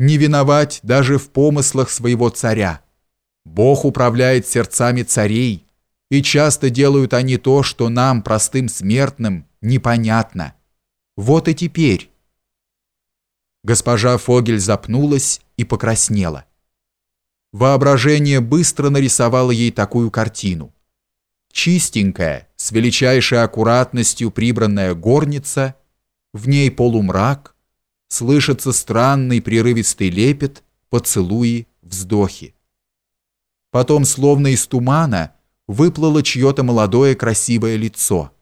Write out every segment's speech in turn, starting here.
не виновать даже в помыслах своего царя. Бог управляет сердцами царей, и часто делают они то, что нам, простым смертным, непонятно. Вот и теперь. Госпожа Фогель запнулась и покраснела. Воображение быстро нарисовало ей такую картину. Чистенькая, с величайшей аккуратностью прибранная горница, в ней полумрак, слышится странный прерывистый лепет, поцелуи, вздохи. Потом, словно из тумана, выплыло чье-то молодое красивое лицо.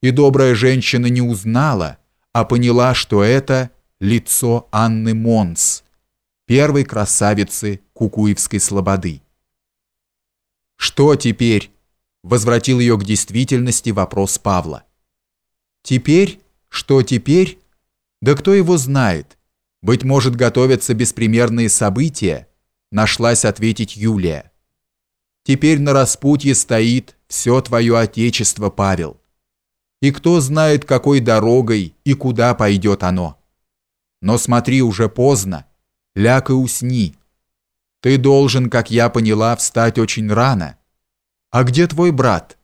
И добрая женщина не узнала, а поняла, что это лицо Анны Монс, первой красавицы Кукуевской слободы. «Что теперь?» – возвратил ее к действительности вопрос Павла. «Теперь? Что теперь? Да кто его знает? Быть может, готовятся беспримерные события?» – нашлась ответить Юлия. Теперь на распутье стоит все твое отечество, Павел. И кто знает, какой дорогой и куда пойдет оно. Но смотри, уже поздно. Ляг и усни. Ты должен, как я поняла, встать очень рано. А где твой брат?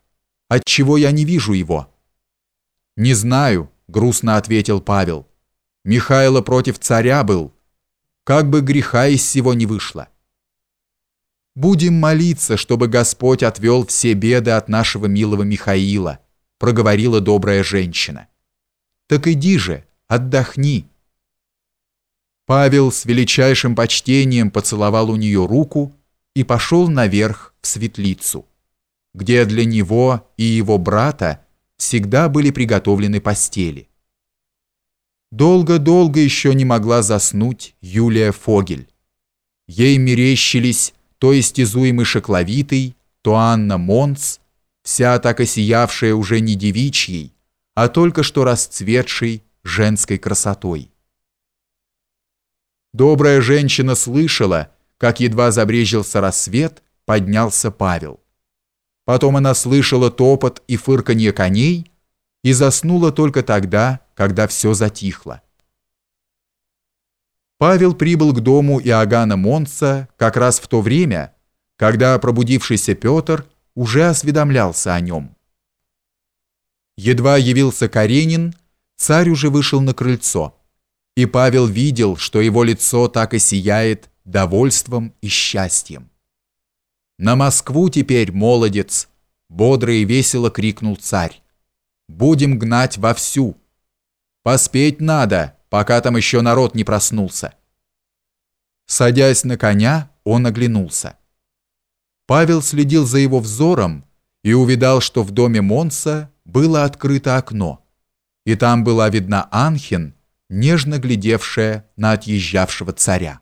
Отчего я не вижу его? Не знаю, грустно ответил Павел. Михайло против царя был. Как бы греха из всего не вышло. Будем молиться, чтобы Господь отвел все беды от нашего милого Михаила, проговорила добрая женщина. Так иди же, отдохни. Павел с величайшим почтением поцеловал у нее руку и пошел наверх в светлицу, где для него и его брата всегда были приготовлены постели. Долго-долго еще не могла заснуть Юлия Фогель. Ей мерещились то истязуемый Шекловитый, то Анна Монц, вся так осиявшая уже не девичьей, а только что расцветшей женской красотой. Добрая женщина слышала, как едва забрежился рассвет, поднялся Павел. Потом она слышала топот и фырканье коней и заснула только тогда, когда все затихло. Павел прибыл к дому Иоганна Монца как раз в то время, когда пробудившийся Петр уже осведомлялся о нем. Едва явился Каренин, царь уже вышел на крыльцо, и Павел видел, что его лицо так и сияет довольством и счастьем. «На Москву теперь, молодец!» — бодро и весело крикнул царь. «Будем гнать вовсю! Поспеть надо!» пока там еще народ не проснулся. Садясь на коня, он оглянулся. Павел следил за его взором и увидал, что в доме Монса было открыто окно, и там была видна Анхин, нежно глядевшая на отъезжавшего царя.